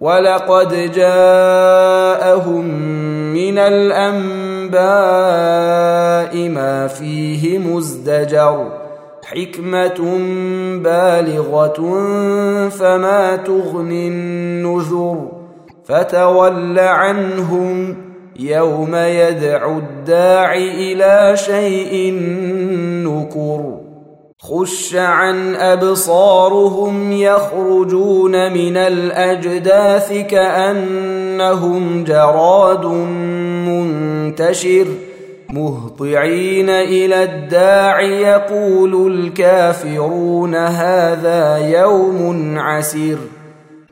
ولقد جاءهم من الأنباء ما فيه مزدجر حكمة بالغة فما تغني النذر فتول عنهم يوم يدعو الداع إلى شيء نكر خش عن أبصارهم يخرجون من الأجداث كأنهم جراد منتشر مهطعين إلى الداع يقول الكافرون هذا يوم عسير.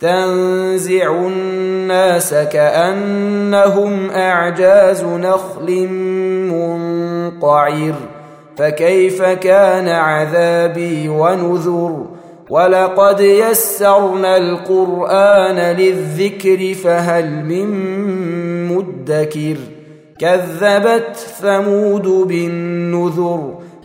تنزع الناس كأنهم أعجاز نخل منقعر فكيف كان عذابي ونذر ولقد يسرنا القرآن للذكر فهل من مدكر كذبت ثمود بالنذر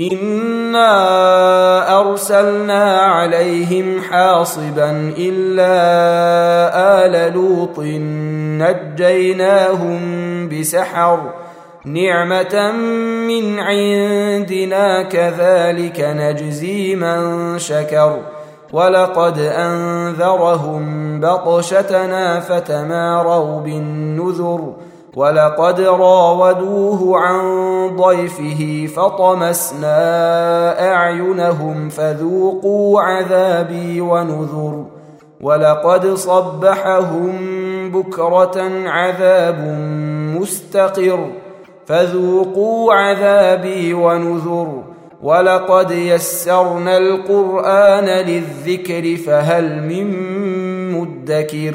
انا ارسلنا عليهم حاصبا الا ال لوط نجيناهم بسحر نعمه من عندنا كذلك نجزي من شكر ولقد انذرهم بطشتنا فتماروا بالنذر ولقد راودوه عن ضيفه فطمسنا أعينهم فذوقوا عذابي ونذر ولقد صبحهم بكرة عذاب مستقر فذوقوا عذابي ونذر ولقد يسرنا القرآن للذكر فهل من مدكر